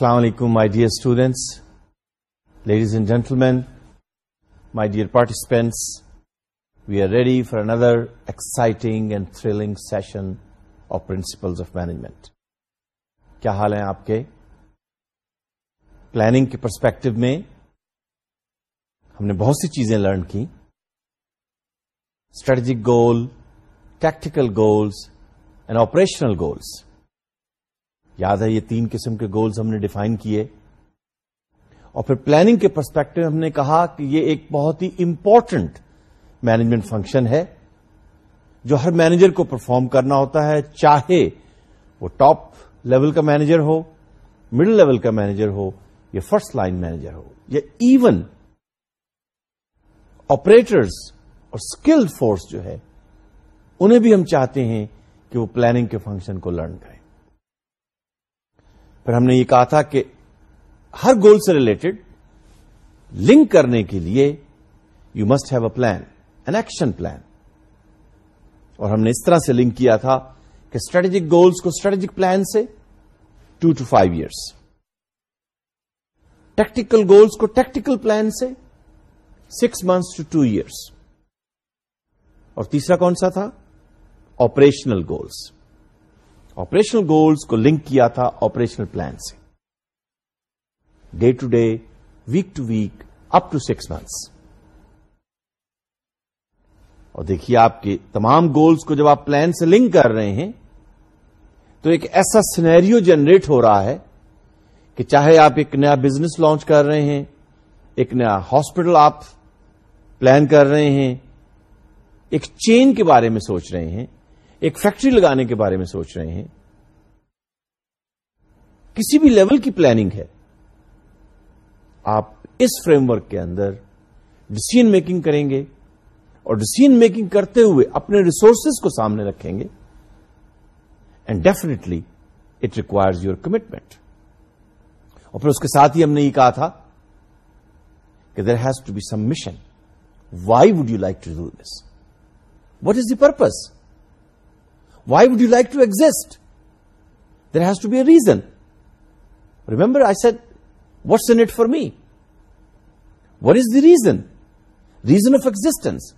السلام علیکم my dear students ladies and gentlemen my dear participants we are ready for another exciting and thrilling session of principles of management کیا حال ہیں آپ کے planning کے پرسپیکٹو میں ہم نے بہت سی چیزیں لرن کی strategic goal tactical goals and operational goals یاد ہے یہ تین قسم کے گولز ہم نے ڈیفائن کیے اور پھر پلاننگ کے پرسپیکٹو ہم نے کہا کہ یہ ایک بہت ہی امپورٹنٹ مینجمنٹ فنکشن ہے جو ہر مینیجر کو پرفارم کرنا ہوتا ہے چاہے وہ ٹاپ لیول کا مینیجر ہو مڈل لیول کا مینیجر ہو یا فرسٹ لائن مینیجر ہو یا ایون آپریٹرز اور اسکلڈ فورس جو ہے انہیں بھی ہم چاہتے ہیں کہ وہ پلاننگ کے فنکشن کو لرن کریں پھر ہم نے یہ کہا تھا کہ ہر گول سے ریلیٹڈ لنک کرنے کے لیے you must have a plan an action plan اور ہم نے اس طرح سے لنک کیا تھا کہ اسٹریٹجک گولس کو اسٹریٹجک پلان سے two to five years tactical goals کو ٹیکٹیکل پلان سے six months to two years اور تیسرا کون سا تھا آپریشنل گولس آپریشنل گولس کو لنک کیا تھا آپریشنل پلان سے day to day week to week up to six months اور دیکھیے آپ کے تمام گولس کو جب آپ پلان سے لنک کر رہے ہیں تو ایک ایسا سینیریو جنریٹ ہو رہا ہے کہ چاہے آپ ایک نیا بزنس لانچ کر رہے ہیں ایک نیا ہاسپٹل آپ پلان کر رہے ہیں ایک چین کے بارے میں سوچ رہے ہیں ایک فیکٹری لگانے کے بارے میں سوچ رہے ہیں کسی بھی لیول کی پلاننگ ہے آپ اس فریم ورک کے اندر ڈسیزن میکنگ کریں گے اور ڈسیزن میکنگ کرتے ہوئے اپنے ریسورسز کو سامنے رکھیں گے and definitely it requires your commitment اور پھر اس کے ساتھ ہی ہم نے یہ کہا تھا کہ there has to be some mission why would you like to do this what is the purpose would you like to exist there has to be a reason remember I said what in it for me what is the reason reason of existence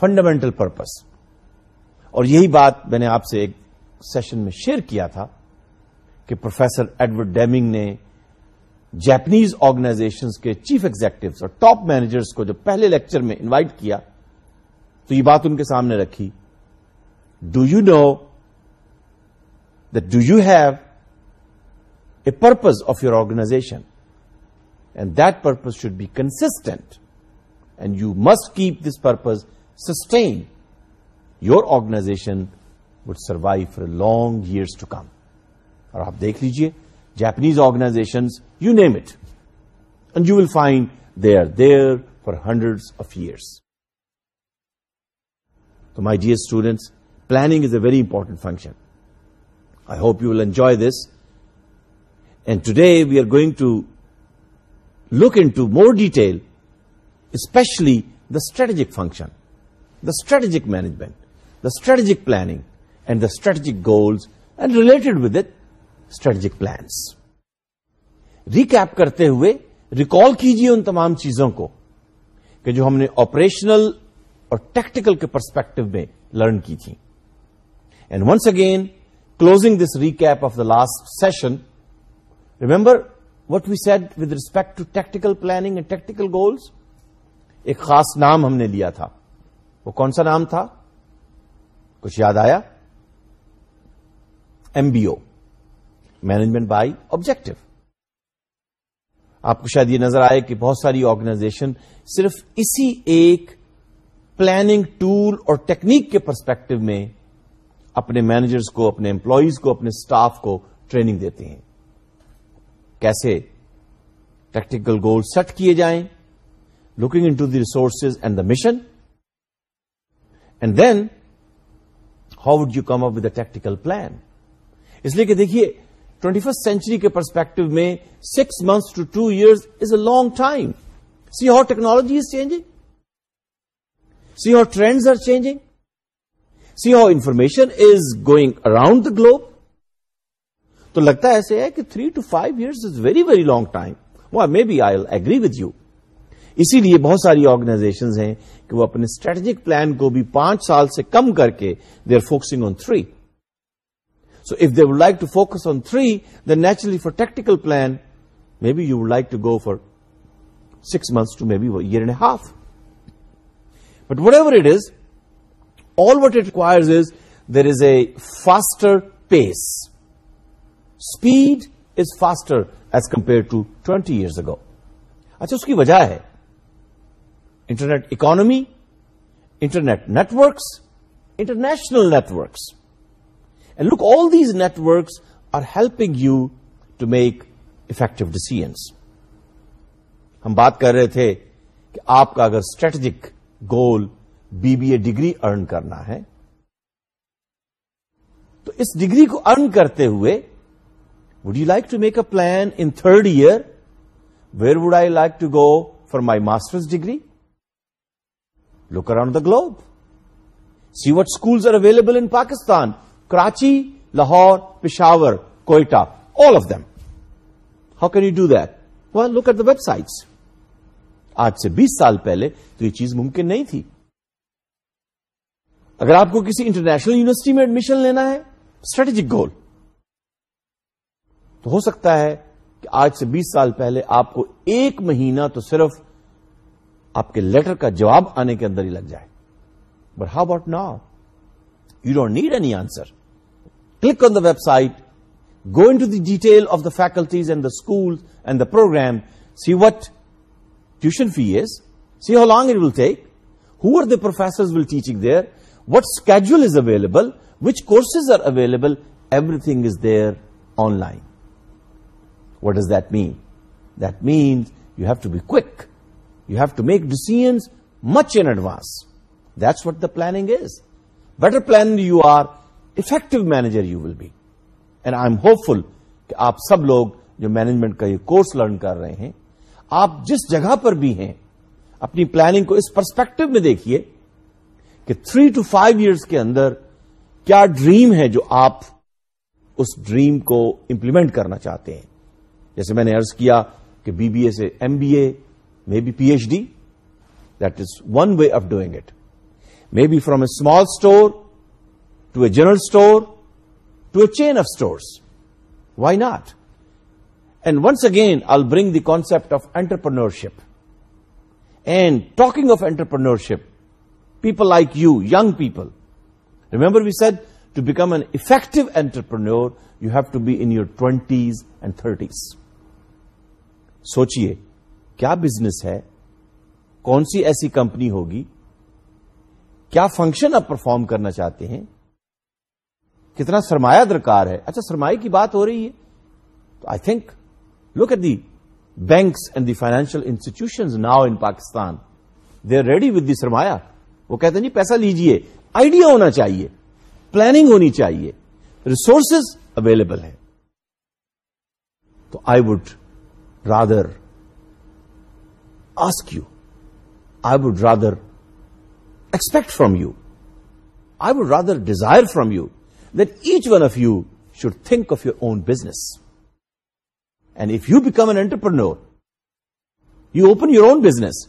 fundamental purpose اور یہی بات میں نے آپ سے ایک session میں share کیا تھا کہ پروفیسر ایڈورڈ ڈیمنگ نے جیپنیز آرگنائزیشن کے چیف ایگزیکٹوس اور ٹاپ مینیجرس کو جب پہلے لیکچر میں انوائٹ کیا تو یہ بات ان کے سامنے رکھی do you know do you have a purpose of your organization and that purpose should be constant and you must keep this purpose sustain your organization would survive for long years to come اور آپ دیکھ لیجیے Japanese organization you name it and you will find they are there for hundred of years تو my dear students planning is a very important function I hope you will enjoy this and today we are to to look in more detail especially the strategic function the strategic management the strategic planning and the strategic and and related with strategic plans recap کرتے ہوئے recall کیجیے ان تمام چیزوں کو کہ جو ہم نے آپریشنل اور ٹیکٹیکل کے پرسپیکٹو میں لرن کی تھیں once again closing this recap of the last session remember what we said with respect to tactical planning and tactical goals ایک خاص نام ہم نے لیا تھا وہ کون سا نام تھا کچھ یاد آیا M B O management by objective آپ کو شاید یہ نظر آئے کہ بہت ساری آرگنائزیشن صرف اسی ایک پلاننگ ٹول اور ٹیکنیک کے پرسپیکٹو میں اپنے مینیجرز کو اپنے امپلائیز کو اپنے سٹاف کو ٹریننگ دیتے ہیں کیسے ٹیکٹیکل گول سیٹ کیے جائیں looking into the resources and the mission and then how would you come up with a tactical plan اس لیے کہ دیکھیے ٹوینٹی فسٹ سینچری کے پرسپیکٹو میں six months to two years is a long time see how technology is changing see how trends are changing see how information is going around the globe تو لگتا ایسے ہے کہ three to five years is very very long time maybe I agree with you اسی لیے بہت ساری organization ہیں کہ وہ اپنے اسٹریٹجک پلان کو بھی پانچ سال سے کم کر کے they are focusing on three so if they would like to focus on three then naturally for tactical plan may be you would like to go for six months to maybe year and half but whatever it is all what it requires is there is a faster pace speed is faster as compare to twenty year ago اچھا اس کی وجہ ہے internet economy internet networks international networks and look all these networks are helping you to make effective decisions ہم بات کر رہے تھے کہ آپ کا اگر strategic goal B B A degree earn کرنا ہے تو اس ڈگری کو ارن کرتے ہوئے would you like to make a plan in third year where would I like to go for my masters degree look around the globe see what schools are available in Pakistan Karachi Lahore Peshawar Quetta all of them how can you do that look at the websites آج سے بیس سال پہلے تو یہ چیز ممکن نہیں تھی اگر آپ کو کسی انٹرنیشنل یونیورسٹی میں ایڈمیشن لینا ہے اسٹریٹجک گول تو ہو سکتا ہے کہ آج سے بیس سال پہلے آپ کو ایک مہینہ تو صرف آپ کے لیٹر کا جواب آنے کے اندر ہی لگ جائے but how about now you don't need any answer click on the website go into the detail of the faculties and the school and the program see what tuition fee is see how long it will take who are the professor will teaching there what casual is available which COBOL everything is there online what is that mean that means you have to be quick you have to make decisions much in advance that's what the planning is better plan you are effective manager you will be and I am hopeful کہ آپ سب لوگ جو management کا یہ course learn کر رہے ہیں آپ جس جگہ پر بھی ہیں اپنی پلاننگ کو اس پرسپیکٹو میں دیکھیے کہ تھری ٹو فائیو ایئرس کے اندر کیا ڈریم ہے جو آپ اس ڈریم کو امپلیمنٹ کرنا چاہتے ہیں جیسے میں نے ارض کیا کہ بی بی اے سے M B A maybe P H D that is one way of doing it maybe from a small store to a general store to a chain of store why not and once again all bring the concept of entrepreneurship and talking of entrepreneurship people like you young people remember we said to become an effective entrepreneur you have to be in your twenties and thirties سوچیے کیا business ہے کون سی ایسی company ہوگی کیا function آپ perform کرنا چاہتے ہیں کتنا سرمایہ درکار ہے اچھا سرمایہ کی بات ہو رہی ہے تو I think look at the banks and the financial institution now in Pakistan they are ready with the سرمایہ وہ کہتے ہیں جی پیسہ لیجئے آئیڈیا ہونا چاہیے پلاننگ ہونی چاہیے ریسورسز اویلیبل ہے تو I would rather ask you I would rather expect from you I would rather desire from you that each one of you should think of your own business and if you become an entrepreneur you open your own business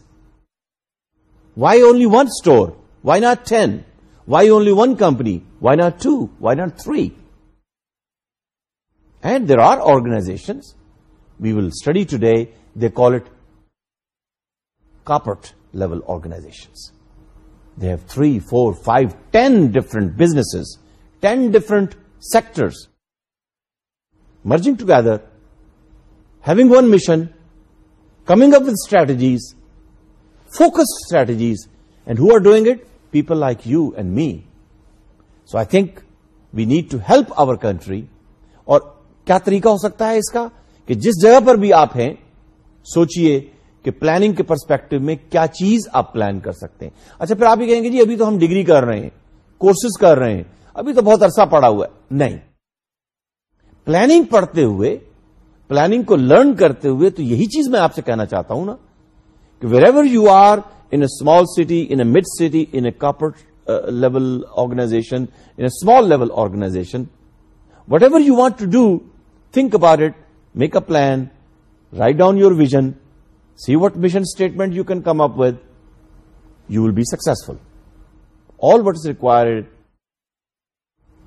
Why only one store? Why not 10? Why only one company? Why not 2? Why not 3? And there are organizations, we will study today, they call it corporate level organizations. They have 3, 4, 5, 10 different businesses, 10 different sectors, merging together, having one mission, coming up with strategies, focus strategies and who are doing it people like you and me so I think we need to help our country اور کیا طریقہ ہو سکتا ہے اس کا کہ جس جگہ پر بھی آپ ہیں سوچئے کہ پلاننگ کے پرسپیکٹو میں کیا چیز آپ پلان کر سکتے ہیں اچھا پھر آپ ہی کہیں گے جی ابھی تو ہم ڈگری کر رہے ہیں کورسز کر رہے ہیں ابھی تو بہت عرصہ پڑا ہوا ہے نہیں پلاننگ پڑھتے ہوئے پلاننگ کو لرن کرتے ہوئے تو یہی چیز میں آپ سے کہنا چاہتا ہوں نا Wherever you are, in a small city, in a mid-city, in a corporate uh, level organization, in a small level organization, whatever you want to do, think about it, make a plan, write down your vision, see what mission statement you can come up with, you will be successful. All what is required,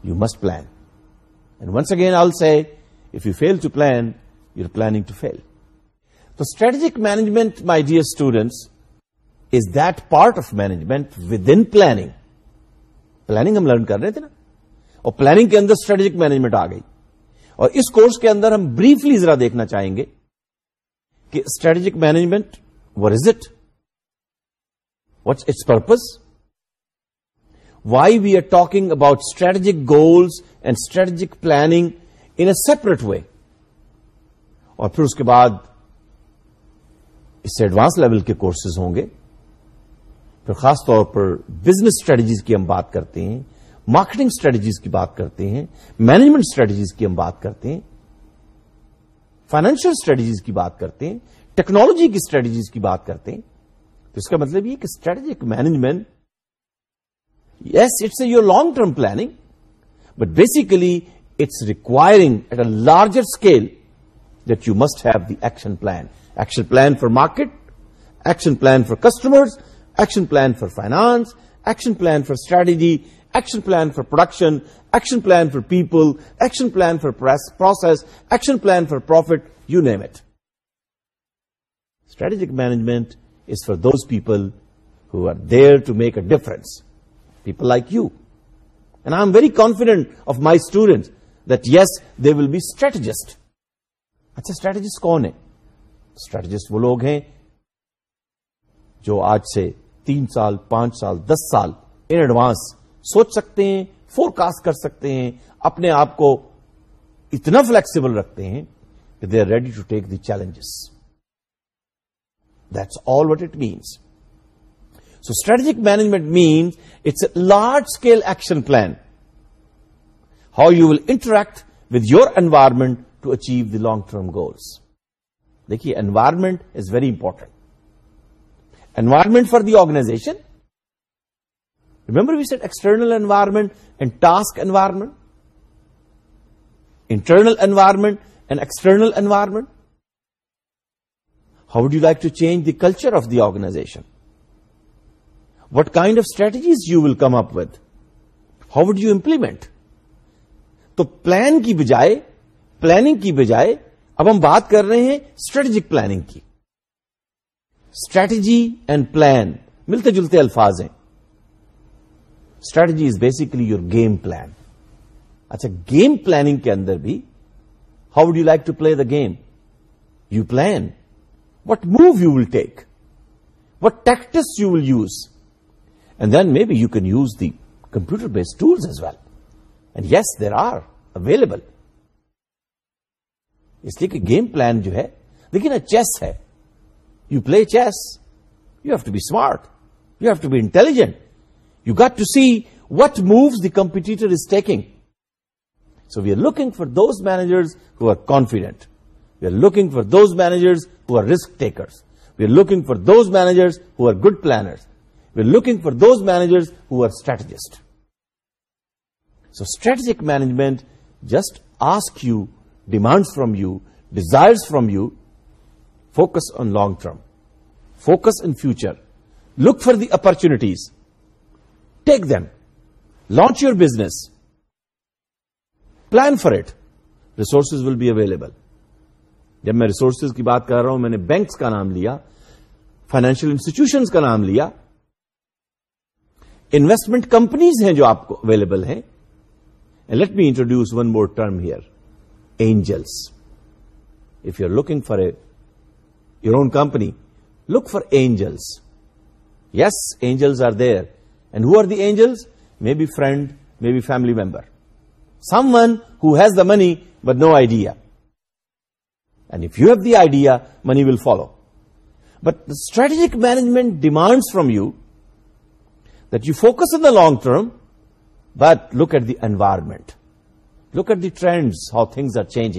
you must plan. And once again I'll say, if you fail to plan, you're planning to fail. تو strategic management my dear students is that part of management within planning planning ہم learn کر رہے تھے نا اور planning کے اندر strategic management آ گئی اور اس کورس کے اندر ہم بریفلی ذرا دیکھنا چاہیں گے کہ strategic management what is it what's it's purpose why we are talking about strategic goals and strategic planning in a separate way اور پھر اس کے بعد اس سے ایڈوانس لیول کے کورسز ہوں گے پھر خاص طور پر بزنس اسٹریٹجیز کی ہم بات کرتے ہیں مارکیٹنگ اسٹریٹجیز کی بات کرتے ہیں مینجمنٹ اسٹریٹجیز کی ہم بات کرتے ہیں فائنینشل اسٹریٹجیز کی بات کرتے ہیں ٹیکنالوجی کی اسٹریٹجیز کی بات کرتے ہیں تو اس کا مطلب یہ کہ strategic management yes it's a your long term planning but basically it's requiring at a larger scale that you must have the action plan action plan for market action plan for customer action plan for finance action plan for strategy action plan for production action plan for people action plan for process action plan for profit you name it strategic management is for those people who are there to make a difference people like you and I am very confident of my student that yes they will be strategist اچھا strategist کون ہے strategist وہ لوگ ہیں جو آج سے تین سال پانچ سال دس سال ان ایڈوانس سوچ سکتے ہیں فور کاسٹ کر سکتے ہیں اپنے آپ کو اتنا فلیکسیبل رکھتے ہیں کہ they are ready to take the challenges that's all what it means so strategic management means it's a large scale action plan how you will interact with your environment to achieve the long term goals دیکھیے environment is very important environment for the organization remember we set external environment and task environment internal environment and external environment how you like to change the culture of the organization what kind of strategies you will come up with how do implement تو plan کی بجائے planning کی بجائے اب ہم بات کر رہے ہیں اسٹریٹجک پلاننگ کی اسٹریٹجی اینڈ پلان ملتے جلتے الفاظ ہیں strategy is basically your game plan اچھا گیم پلاننگ کے اندر بھی how do like to play the game you plan what move you will take what tactics you will use and then may be you can use the computer based tools as well and yes there are available اس لیے کہ game plan جو ہے لیکن chess ہے you play chess you have to be smart you have to be intelligent you got to see what moves the competitor is taking so we are looking for those managers who are confident we are looking for those managers who are risk takers we are looking for those managers who are good planners we are looking for those managers who are strategist so strategic management just ask you demands from you desire from you focus on long term focus in future look for the opportunities take them launch your business plan for it resources will be available جب میں resources کی بات کر رہا ہوں میں نے banks کا نام لیا فائنینشیل انسٹیٹیوشنس کا نام لیا انویسٹمنٹ کمپنیز ہیں جو آپ کو اویلیبل ہیں let me introduce one more term here angels. If you're looking for your own company, look for angels. Yes, angels are there. And who are the angels? Maybe friend, maybe family member. Someone who has the money but no idea. And if you have the idea, money will follow. But the strategic management demands from you that you focus on the long term, but look at the environment. Look at the trends how things are change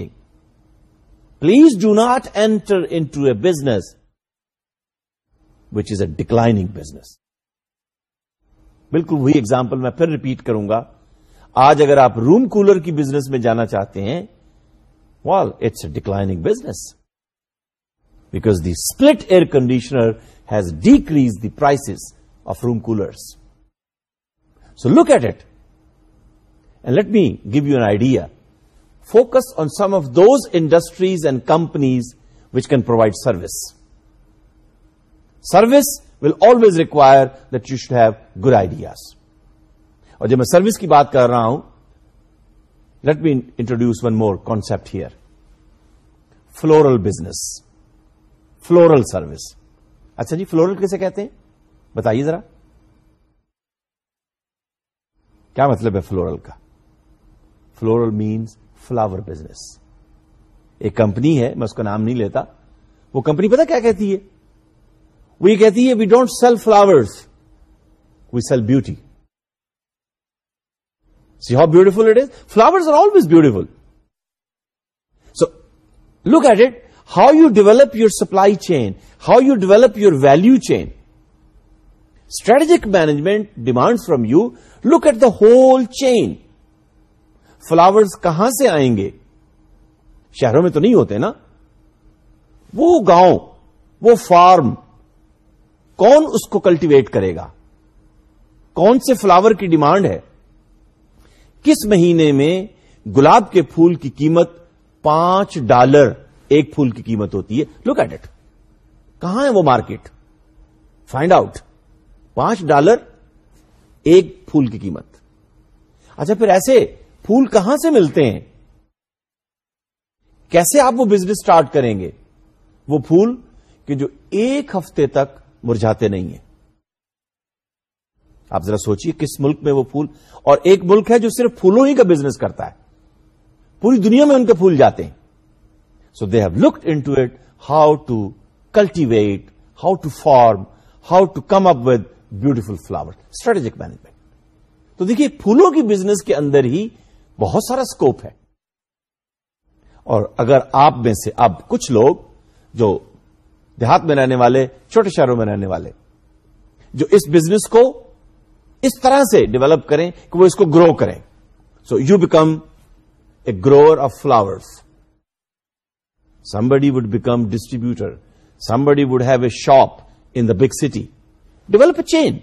please do not enter into a business which is a declining business بالکل وہی example میں پھر repeat کروں گا آج اگر آپ room cooler کی بزنس میں جانا چاہتے ہیں well it's a declining business because the split air conditioner has decrease the prices of room coolers so look at it let me give you an idea focus on some of those industries and companies which can provide service service will always require that you should have good ideas اور جب میں service کی بات کر رہا ہوں let me introduce one more concept here floral business floral service اچھا جی فلورل کیسے کہتے ہیں بتائیے ذرا کیا مطلب ہے فلورل کا فلورل مینس فلاور بزنس ایک کمپنی ہے میں اس کا نام نہیں لیتا وہ کمپنی پتا کیا کہتی ہے وہ یہ کہتی ہے we don't sell flowers we sell beauty see how beautiful it is flowers are always beautiful so look at it how you develop your supply chain how you develop your value chain strategic management demand from you look at the whole chain flowers کہاں سے آئیں گے شہروں میں تو نہیں ہوتے نا وہ گاؤں وہ فارم کون اس کو کلٹیویٹ کرے گا کون سے فلاور کی ڈیمانڈ ہے کس مہینے میں گلاب کے پھول کی قیمت پانچ ڈالر ایک پھول کی قیمت ہوتی ہے لوک ایٹ اٹ کہاں ہے وہ مارکیٹ فائنڈ آؤٹ پانچ ڈالر ایک پھول کی قیمت اچھا پھر ایسے پھول کہاں سے ملتے ہیں کیسے آپ وہ بزنس اسٹارٹ کریں گے وہ پھول کہ جو ایک ہفتے تک مرجھاتے نہیں ہیں آپ ذرا سوچیے کس ملک میں وہ پھول اور ایک ملک ہے جو صرف پھولوں ہی کا بزنس کرتا ہے پوری دنیا میں ان کے پھول جاتے ہیں so they have looked into it how to cultivate how to farm how to come up with beautiful flower strategic management تو دیکھیے پھولوں کی بزنس کے اندر ہی بہت سارا اسکوپ ہے اور اگر آپ میں سے اب کچھ لوگ جو دیہات میں رہنے والے چھوٹے شہروں میں رہنے والے جو اس بزنس کو اس طرح سے ڈیولپ کریں کہ وہ اس کو گرو کریں so you become a grower of flowers somebody would become distributor somebody would have a shop in the big city develop a chain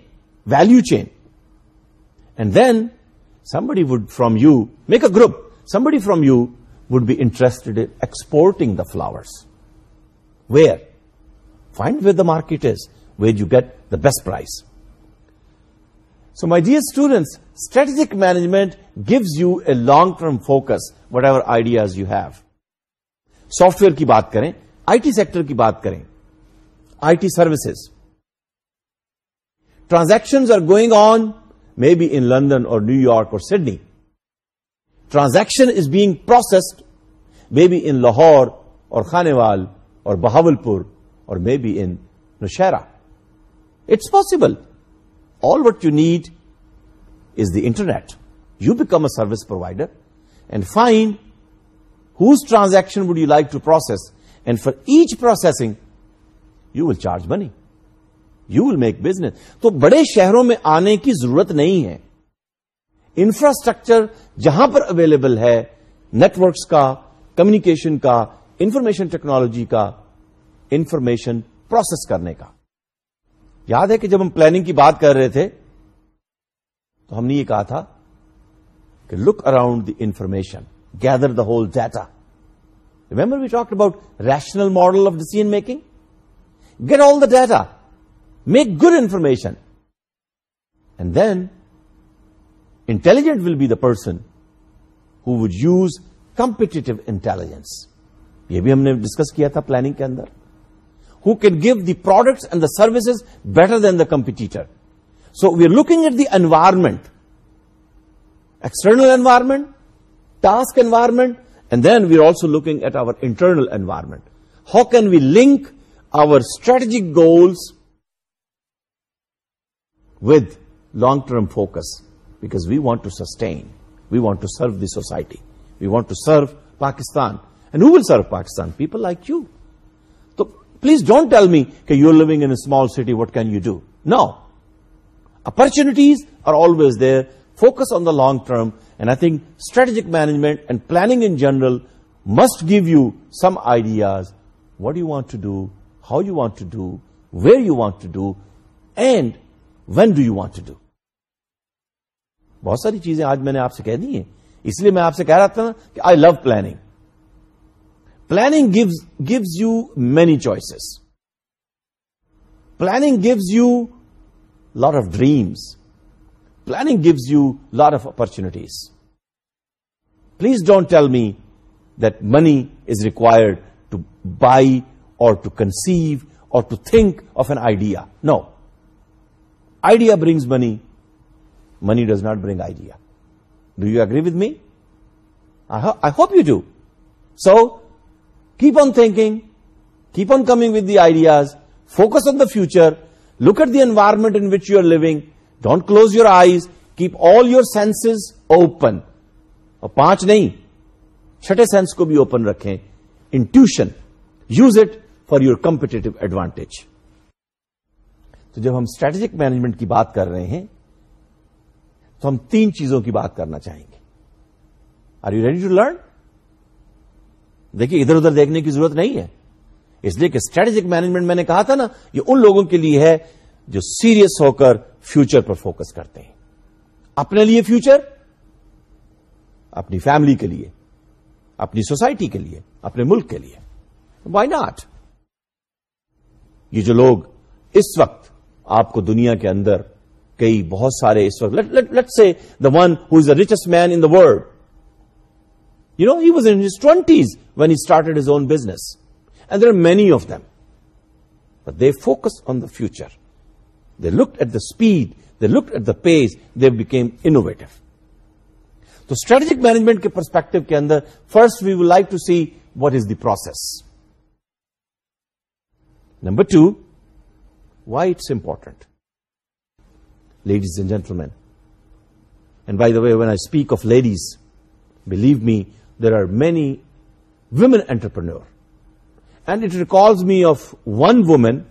value chain and then somebody would from you make a group somebody from you would be interest exporting the flowers where find what the market is where you get the best price so my dear students strategic management gives you a long term focus whatever ideas you have software کی بات کریں I T sector کی بات کریں I T services transaction are گوئگ on maybe in London or New York or Sydney transaction is being processed maybe in Lahore or خانے والاولپور or may be in Nowshera it's possible all what you need is the internet you become a service provider and find whose transaction would you like to process and for each processing you will charge money you will make business تو بڑے شہروں میں آنے کی ضرورت نہیں ہے infrastructure جہاں پر اویلیبل ہے نیٹورکس کا کمیونیکیشن کا انفارمیشن ٹیکنالوجی کا انفارمیشن پروسیس کرنے کا یاد ہے کہ جب ہم پلاننگ کی بات کر رہے تھے تو ہم نے یہ کہا تھا کہ look around the information gather the whole data remember we talk about rational model of decision making get all the data make good information and then intelligent will be person who'd use competitive intelligence یہ بھی ہم نے discuss کیا تھا planning کے اندر ہین give the products and the services better than the competitor so we are looking at the environment external environment task environment and then we are also looking at our internal environment how can we link our strategic goals with long-term focus, because we want to sustain, we want to serve the society, we want to serve Pakistan. And who will serve Pakistan? People like you. So please don't tell me, okay, you're living in a small city, what can you do? No. Opportunities are always there. Focus on the long term. And I think strategic management and planning in general must give you some ideas. What do you want to do? How you want to do? Where you want to do? And when do you want to do بہت ساری چیزیں آج میں نے آپ سے کہہ دی ہیں اس لیے میں آپ سے کہہ رہا تھا نا کہ I love planning planning gives you many choices planning gives you lot of dreams planning gives you lot of opportunities please don't tell me that money is required to buy or to conceive or to think of an idea no idea brings money money does not bring idea do you agree with me I hope you do so keep on thinking keep on coming with the ideas focus on the future look at the environment in which you are لوگ don't close your eyes keep all your senses open اور پانچ نہیں چھٹے sense کو بھی open رکھیں intuition use it for your competitive advantage تو جب ہم اسٹریٹجک مینجمنٹ کی بات کر رہے ہیں تو ہم تین چیزوں کی بات کرنا چاہیں گے are you ready to learn دیکھیے ادھر ادھر دیکھنے کی ضرورت نہیں ہے اس لیے کہ اسٹریٹجک مینجمنٹ میں نے کہا تھا نا یہ ان لوگوں کے لیے ہے جو سیریس ہو کر فیوچر پر فوکس کرتے ہیں اپنے لیے فیوچر اپنی فیملی کے لیے اپنی سوسائٹی کے لیے اپنے ملک کے لیے وائی ناٹ یہ جو لوگ اس وقت آپ کو دنیا کے اندر کئی بہت سارے اس وقت لٹ سے the one who is the richest man in world you know he was in twenties when he started his own business and there are many of them they focus on the future they look at the speed they look at the pace they became innovative تو strategic management کے perspective کے اندر first we would like to see what is the process number two Why it's important, ladies and gentlemen. And by the way, when I speak of ladies, believe me, there are many women entrepreneurs. And it recalls me of one woman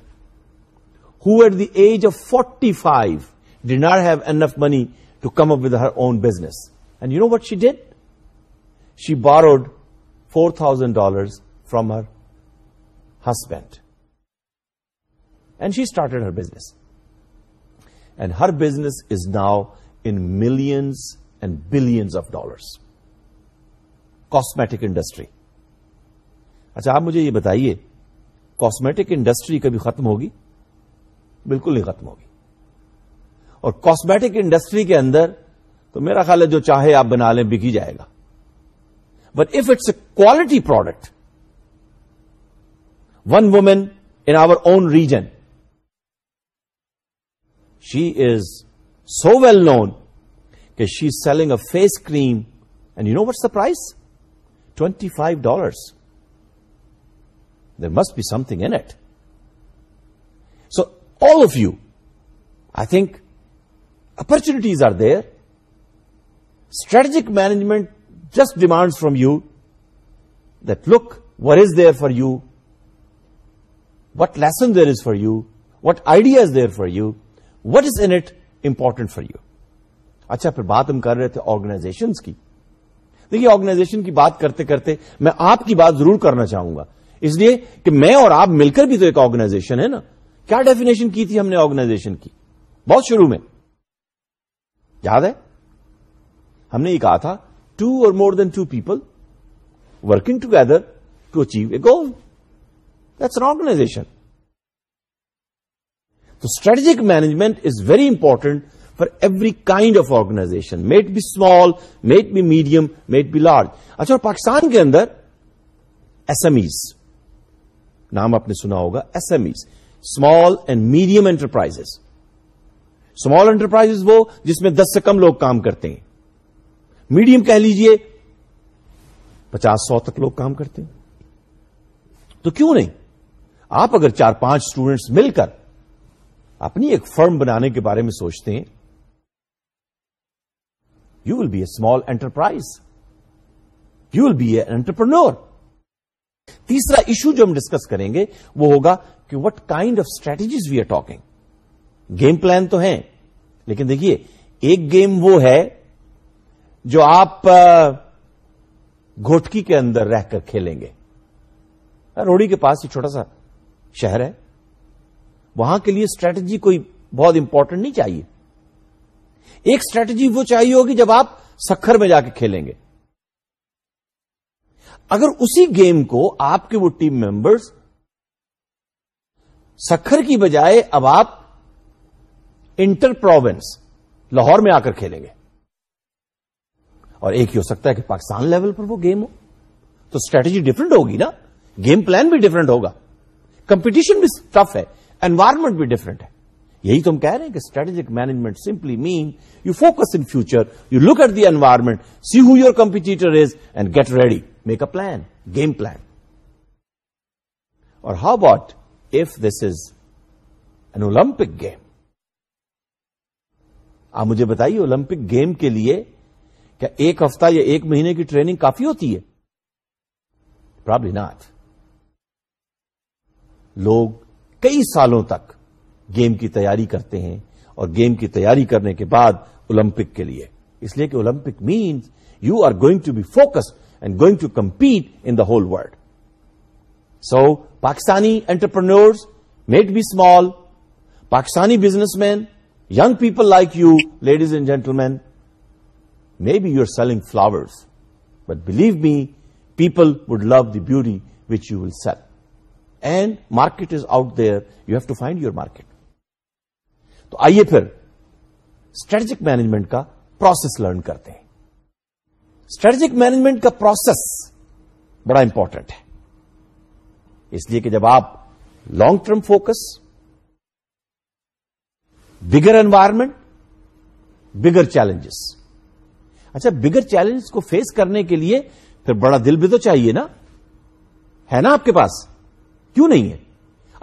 who at the age of 45 did not have enough money to come up with her own business. And you know what she did? She borrowed $4,000 from her husband. And she started her business and her business is now in millions and billions of dollars cosmetic industry اچھا آپ مجھے یہ بتائیے cosmetic industry کبھی ختم ہوگی بالکل نہیں ختم ہوگی اور کاسمیٹک انڈسٹری کے اندر تو میرا خیال ہے جو چاہے آپ بنا لیں بکی جائے گا but if it's a quality product one woman in our own region She is so well known because she's selling a face cream, and you know what's the price? $25. There must be something in it. So all of you, I think opportunities are there. Strategic management just demands from you that look, what is there for you? What lesson there is for you? What idea is there for you? What is in it important for you اچھا پھر بات ہم کر رہے تھے organization کی دیکھیے organization کی بات کرتے کرتے میں آپ کی بات ضرور کرنا چاہوں گا اس لیے کہ میں اور آپ مل کر بھی تو ایک آرگنائزیشن ہے نا کیا ڈیفینیشن کی تھی ہم نے آرگنائزیشن کی بہت شروع میں یاد ہے ہم نے یہ کہا تھا two or more than two people working together to achieve a goal that's an organization تو strategic management is very important for every kind of organization might be small might be medium might be large اچھا اور پاکستان کے اندر S M Es نام آپ نے سنا ہوگا S M Es small and medium enterprise small enterprise وہ جس میں دس سے کم لوگ کام کرتے ہیں میڈیم کہہ لیجیے پچاس سو تک لوگ کام کرتے ہیں تو کیوں نہیں آپ اگر چار پانچ اسٹوڈینٹس مل کر اپنی ایک فرم بنانے کے بارے میں سوچتے ہیں you will be a small enterprise you will be a entrepreneur تیسرا ایشو جو ہم ڈسکس کریں گے وہ ہوگا کہ what kind of strategies we are talking game plan تو ہیں لیکن دیکھیے ایک گیم وہ ہے جو آپ گھوٹکی کے اندر رہ کر کھیلیں گے روڑی کے پاس یہ چھوٹا سا شہر ہے وہاں کے لیے اسٹریٹجی کوئی بہت امپورٹنٹ نہیں چاہیے ایک اسٹریٹجی وہ چاہیے ہوگی جب آپ سکھر میں جا کے کھیلیں گے اگر اسی گیم کو آپ کے وہ ٹیم ممبرس سکھر کی بجائے اب آپ انٹر پروونس لاہور میں آ کر کھیلیں گے اور ایک ہی ہو سکتا ہے کہ پاکستان لیول پر وہ گیم ہو تو اسٹریٹجی ڈفرنٹ ہوگی نا گیم پلان بھی ڈفرنٹ ہوگا کمپٹیشن بھی ٹف ہے انوائرمنٹ بھی ڈفرینٹ ہے یہی تو ہم کہہ رہے ہیں کہ strategic management simply mean you focus in future you look at the environment see who your competitor is and get ready make a plan game plan اور how about if this is an Olympic game آپ مجھے بتائیے Olympic game کے لیے کیا ایک ہفتہ یا ایک مہینے کی ٹریننگ کافی ہوتی ہے پرابلی ناتھ لوگ کئی سالوں تک گیم کی تیاری کرتے ہیں اور گیم کی تیاری کرنے کے بعد اولمپک کے لیے اس لیے کہ Olympic means you are going to be focus and going to compete in the whole world so Pakistani entrepreneurs might be small Pakistani businessman young people like you ladies and gentle main may be you are selling flowers but believe me people would love the beauty which you will sell and market is out there you have to find your market تو آئیے پھر strategic management کا process learn کرتے ہیں strategic management کا process بڑا important ہے اس لیے کہ جب آپ long term focus bigger environment bigger challenges اچھا بگر چیلنجز کو فیس کرنے کے لیے پھر بڑا دل بھی تو چاہیے نا ہے نا آپ کے پاس کیوں نہیں ہے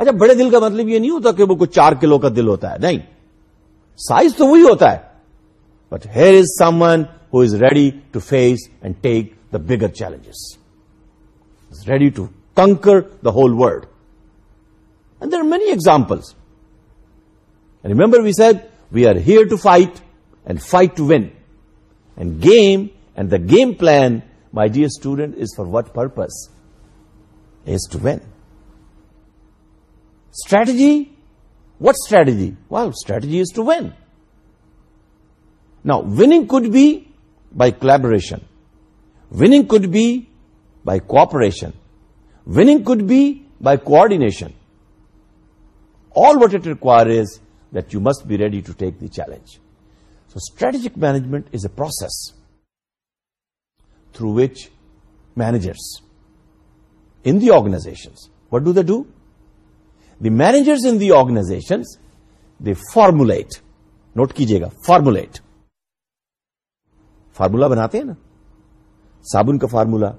اچھا بڑے دل کا مطلب یہ نہیں ہوتا کہ وہ کوئی چار کلو کا دل ہوتا ہے نہیں سائز تو وہی ہوتا ہے but here is someone who is ready to face and take the bigger challenges ready to conquer the whole world and there are many examples remember we said we are here to fight and fight to win and game and the game plan my dear student is for what purpose is to win Strategy? What strategy? Well, strategy is to win. Now, winning could be by collaboration. Winning could be by cooperation. Winning could be by coordination. All what it requires is that you must be ready to take the challenge. So strategic management is a process through which managers in the organizations, what do they do? The managers in the organisation the formulate note کیجیے گا formulate formula بناتے ہیں نا صابن کا formula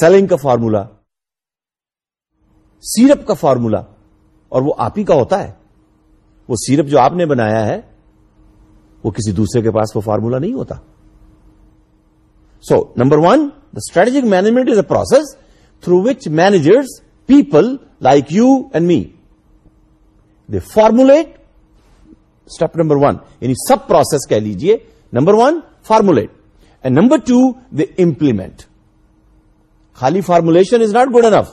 selling کا formula syrup کا formula اور وہ آپ ہی کا ہوتا ہے وہ سیرپ جو آپ نے بنایا ہے وہ کسی دوسرے کے پاس وہ فارمولا نہیں ہوتا so number one the strategic management is a process through which managers people like you and me they formulate step number one یعنی سب پروسیس کہہ لیجیے number one formulate and number two they implement خالی formulation is not good enough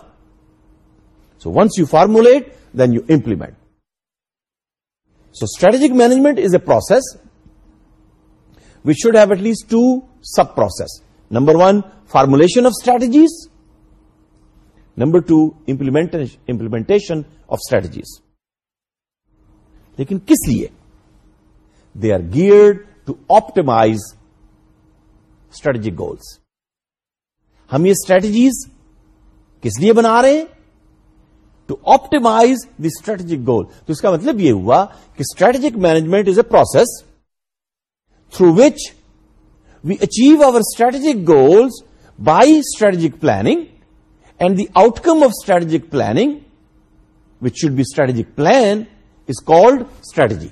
so once you formulate then you implement so strategic management is a process what should have at least two sub process number one formulation of strategies number two implementation of strategies لیکن کس لیے they are geared to optimise strategic goals ہم یہ strategies کس لیے بنا رہے ہیں to optimise the strategic goal تو اس کا مطلب یہ ہوا کہ strategic management is a process through which we achieve our strategic goals by strategic planning the outcome of strategic planning which should be strategic plan is called strategy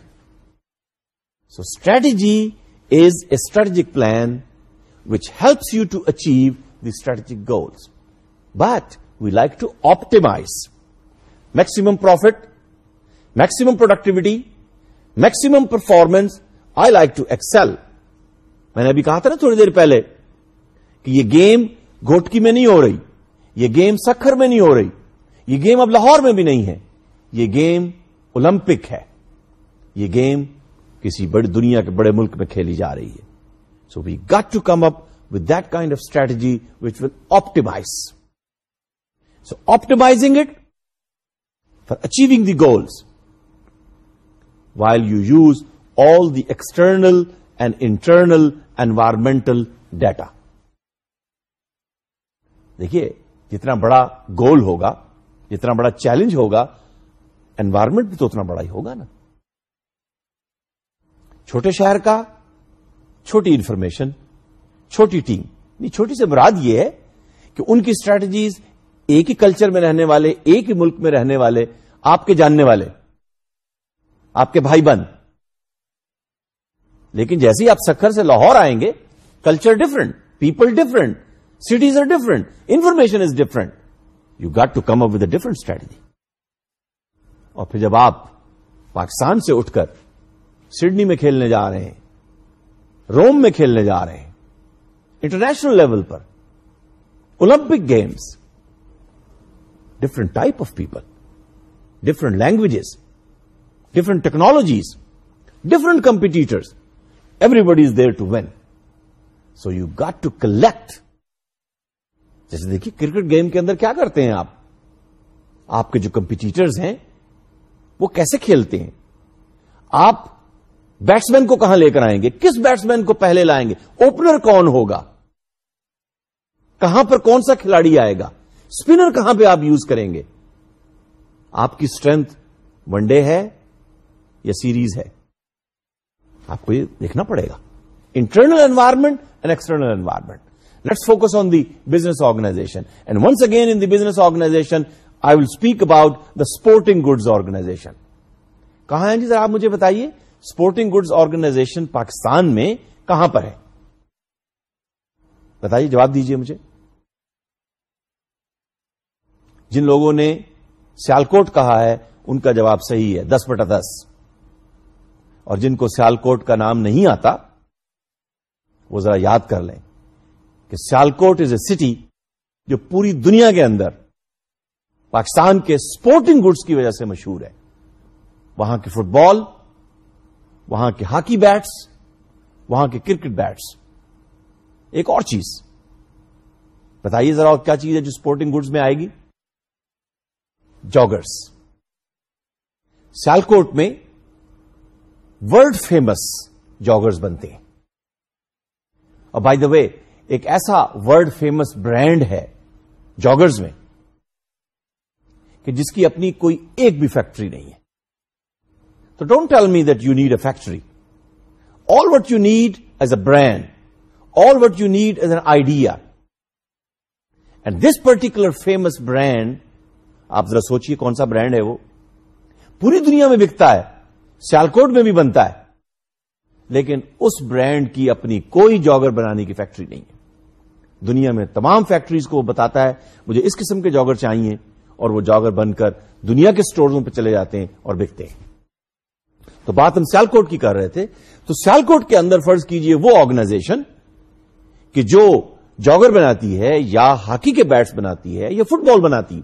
so strategy is a strategic plan which helps you to achieve the strategic goals but we like to optimise maximum profit maximum productivity maximum performance I like to excel میں نے ابھی کہا تھا نا تھوڑی دیر پہلے کہ یہ گیم گھوٹکی میں نہیں ہو رہی یہ گیم سکھر میں نہیں ہو رہی یہ گیم اب لاہور میں بھی نہیں ہے یہ گیم اولمپک ہے یہ گیم کسی بڑی دنیا کے بڑے ملک میں کھیلی جا رہی ہے so we got to come up with that kind of strategy which will optimise so optimising it for achieving the goals while you use all the external and internal environmental data دیکھیے جتنا بڑا گول ہوگا جتنا بڑا challenge ہوگا environment بھی تو اتنا بڑا ہی ہوگا نا چھوٹے شہر کا چھوٹی انفارمیشن چھوٹی ٹیم نہیں چھوٹی سے مراد یہ ہے کہ ان کی اسٹریٹجیز ایک ہی کلچر میں رہنے والے ایک ہی ملک میں رہنے والے آپ کے جاننے والے آپ کے بھائی بند لیکن جیسے ہی آپ سکھر سے لاہور آئیں گے culture different people different cities are different information is different you got to come up with a different strategy اور پھر جب آپ پاکستان سے اٹھ کر سڈنی میں کھیلنے جا رہے ہیں روم میں کھیلنے جا رہے ہیں انٹرنیشنل لیول پر Olympic games different type of people different languages different technologies different competitors everybody is there to win so you got to collect جیسے دیکھیے کرکٹ گیم کے اندر کیا کرتے ہیں آپ آپ کے جو کمپیٹیٹرز ہیں وہ کیسے کھیلتے ہیں آپ بیٹس مین کو کہاں لے کر آئیں گے کس بیٹس مین کو پہلے لائیں گے اوپنر کون ہوگا کہاں پر کون سا کھلاڑی آئے گا اسپنر کہاں پہ آپ یوز کریں گے آپ کی اسٹرینتھ ون ڈے ہے یا سیریز ہے آپ کو یہ دیکھنا پڑے گا internal environment and external environment let's focus on the business organisation and once again in the business organisation I will speak about the sporting goods organisation کہاں ہیں جی ذرا آپ مجھے بتائیے اسپورٹنگ گڈز آرگنائزیشن پاکستان میں کہاں پر ہے بتائیے جواب دیجیے مجھے جن لوگوں نے سیالکوٹ کہا ہے ان کا جواب صحیح ہے دس بٹا دس اور جن کو سیالکوٹ کا نام نہیں آتا وہ ذرا یاد کر لیں کہ سیالکوٹ از اے سٹی جو پوری دنیا کے اندر پاکستان کے سپورٹنگ گڈس کی وجہ سے مشہور ہے وہاں کی فٹ بال وہاں کے ہاکی بیٹس وہاں کے کرکٹ بیٹس ایک اور چیز بتائیے ذرا اور کیا چیز ہے جو سپورٹنگ گڈس میں آئے گی جاگرس سیالکوٹ میں ورلڈ فیمس جاگرس بنتے ہیں اور بائی دا وے ایک ایسا ورلڈ فیمس برانڈ ہے جاگرز میں کہ جس کی اپنی کوئی ایک بھی فیکٹری نہیں ہے تو don't tell me that you need a factory all what you need is a brand all what you need is an idea and this particular famous brand آپ ذرا سوچیے کون سا برانڈ ہے وہ پوری دنیا میں بکتا ہے سیالکوٹ میں بھی بنتا ہے لیکن اس برانڈ کی اپنی کوئی جاگر بنانے کی فیکٹری نہیں ہے دنیا میں تمام فیکٹریز کو وہ بتاتا ہے مجھے اس قسم کے جاگر چاہیے اور وہ جاگر بن کر دنیا کے اسٹوروں پہ چلے جاتے ہیں اور بکتے ہیں تو بات ہم سیال کوٹ کی کر رہے تھے تو سیال کوٹ کے اندر فرض کیجئے وہ آرگنائزیشن کہ جو جاگر بناتی ہے یا ہاکی کے بیٹس بناتی ہے یا فٹ بال بناتی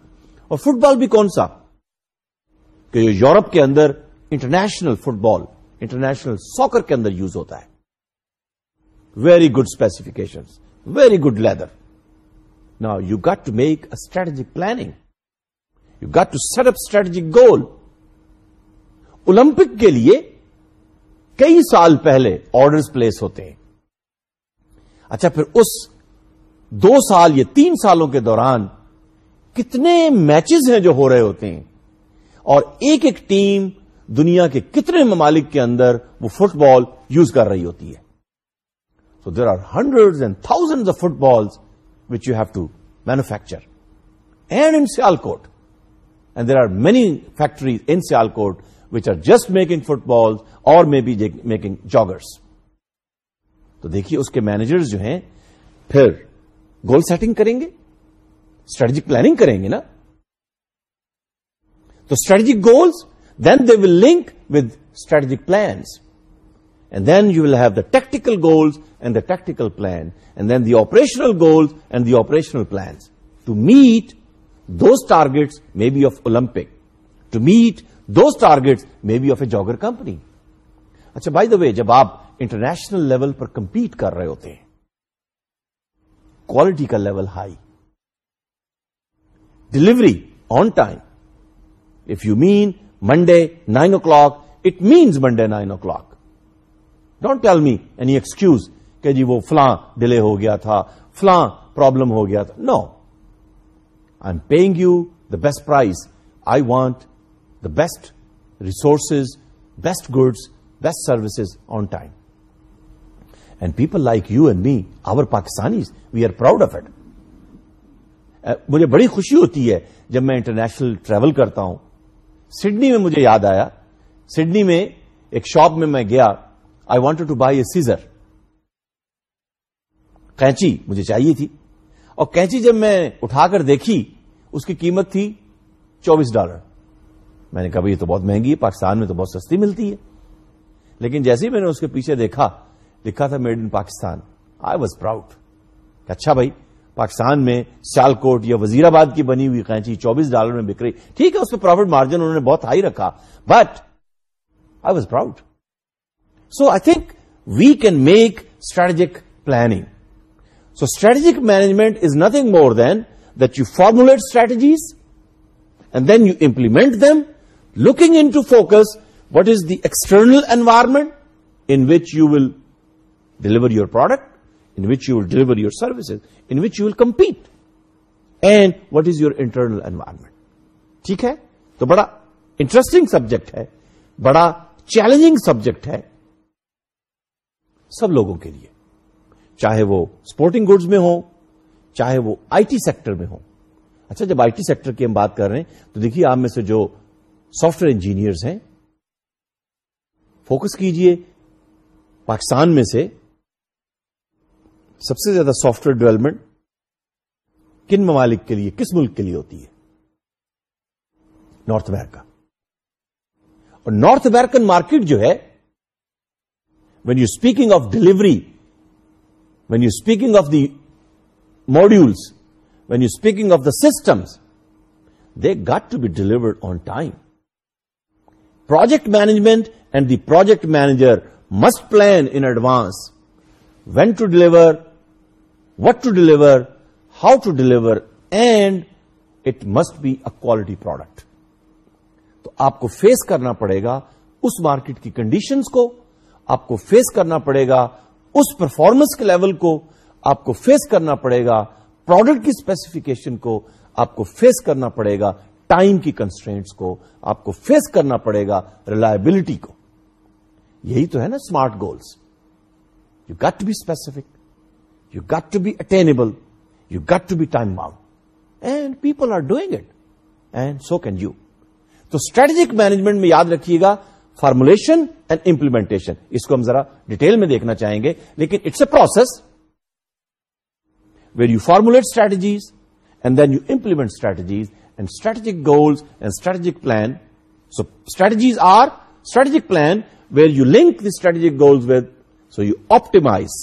اور فٹ بال بھی کون سا کہ جو یورپ کے اندر international football international soccer کے اندر یوز ہوتا ہے very good specifications very good leather نا you got to make a strategic planning you got to set up strategic goal Olympic کے لیے کئی سال پہلے آرڈرز پلیس ہوتے ہیں اچھا پھر اس دو سال یا تین سالوں کے دوران کتنے میچز ہیں جو ہو رہے ہوتے ہیں اور ایک ایک ٹیم دنیا کے کتنے ممالک کے اندر وہ فٹ بال یوز کر رہی ہوتی ہے so there are hundred and thousand of footballs which you have to manufacture and in Sialkot and there are many factories in Sialkot which are just making footballs or may be making joggers تو دیکھیے اس کے manager جو ہیں پھر goal setting کریں گے strategic planning کریں گے نا تو strategic goals then they will link with strategic plans then you will have the tactical goals and the tactical plan and then the operational goals and the operational plans to meet those targets may be of Olympic to meet those targets may be of a jogger company اچھا بھائی دبے جب آپ international level پر compete کر رہے ہوتے quality کا level high delivery on time if you mean Monday nine o'clock it means Monday nine o'clock don't tell me any excuse کہ جی وہ فلاں ڈیلے ہو گیا تھا فلاں پرابلم ہو گیا تھا no I am paying you the best price I want the best resources best goods best services on time and people like you and me our Pakistanis we are proud of it مجھے بڑی خوشی ہوتی ہے جب میں international travel کرتا ہوں Sydney میں مجھے یاد آیا سڈنی میں ایک شاپ میں میں گیا I want to buy a scissor کینچی مجھے چاہیے تھی اور کینچی جب میں اٹھا کر دیکھی اس کی قیمت تھی چوبیس ڈالر میں نے کہا بھائی یہ تو بہت مہنگی ہے پاکستان میں تو بہت سستی ملتی ہے لیکن جیسے ہی میں نے اس کے پیچھے دیکھا لکھا تھا made in Pakistan I was proud اچھا بھائی پاکستان میں سیال کوٹ یا وزیر آباد کی بنی ہوئی قینچی چوبیس ڈالر میں بک رہی ٹھیک ہے اس پہ پروفٹ مارجن انہوں نے بہت ہائی رکھا but I was proud so I think we can make strategic planning so strategic management is nothing more than that you formulate strategies and then you implement them looking into focus what is the external environment in which you will deliver your product in which you will deliver your services in which you will compete and what is your internal environment ٹھیک ہے تو بڑا interesting subject ہے بڑا challenging subject ہے سب لوگوں کے لیے چاہے وہ سپورٹنگ گڈز میں ہوں چاہے وہ آئی ٹی سیکٹر میں ہو اچھا جب آئی ٹی سیکٹر کی ہم بات کر رہے ہیں تو دیکھیے آپ میں سے جو سافٹ ویئر انجینئرز ہیں فوکس کیجئے پاکستان میں سے سب سے زیادہ سافٹ ویئر ڈیولپمنٹ کن ممالک کے لیے کس ملک کے لیے ہوتی ہے نارتھ امیرکا اور نارتھ امیرکن مارکیٹ جو ہے when you speaking of delivery when you speaking of the modules when you speaking of the systems they got to be delivered on time project management and the project manager must plan in advance when to deliver what to deliver how to deliver and it must be a quality product تو آپ کو face کرنا پڑے گا اس market کی conditions کو آپ کو فیس کرنا پڑے گا اس پرفارمنس کے لیول کو آپ کو فیس کرنا پڑے گا پروڈکٹ کی اسپیسیفکیشن کو آپ کو فیس کرنا پڑے گا ٹائم کی کنسٹرینٹس کو آپ کو فیس کرنا پڑے گا ریلائبلٹی کو یہی تو ہے نا smart goals you got to be specific you got to be attainable you got to be time bound and people are doing it and so can you تو اسٹریٹجک مینجمنٹ میں یاد رکھیے گا فارمولیشن اینڈ امپلیمنٹیشن اس کو ہم ذرا detail میں دیکھنا چاہیں گے لیکن it's a process where you formulate strategies and then you implement strategies and strategic goals and strategic plan so strategies are strategic plan where you link the strategic goals with so you optimize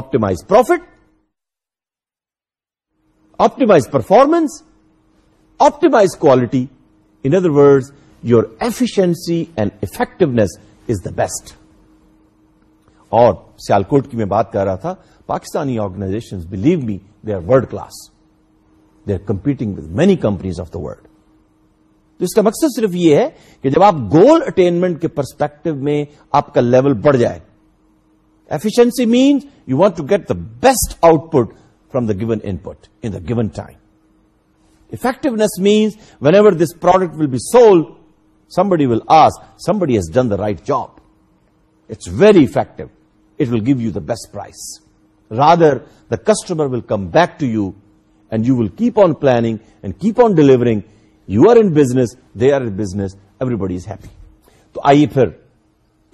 optimize profit optimize performance optimize quality in other words your efficiency and effectiveness is the best اور سیالکوٹ کی میں بات کر رہا تھا Pakistani organization believe me they are world class they are competing with many companies of the world تو اس کا مقصد صرف یہ ہے کہ جب آپ گول اٹینمنٹ کے پرسپیکٹو میں آپ کا لیول بڑھ جائے efficiency means you want to get the best output from the given input in the given time effectiveness means whenever this product will be sold somebody will ask somebody is done the right job it's very effective it will give you the best price rather the customer will come back to you and you will keep on planning and keep on delivering you are in business they are in business everybody is happy تو آئیے پھر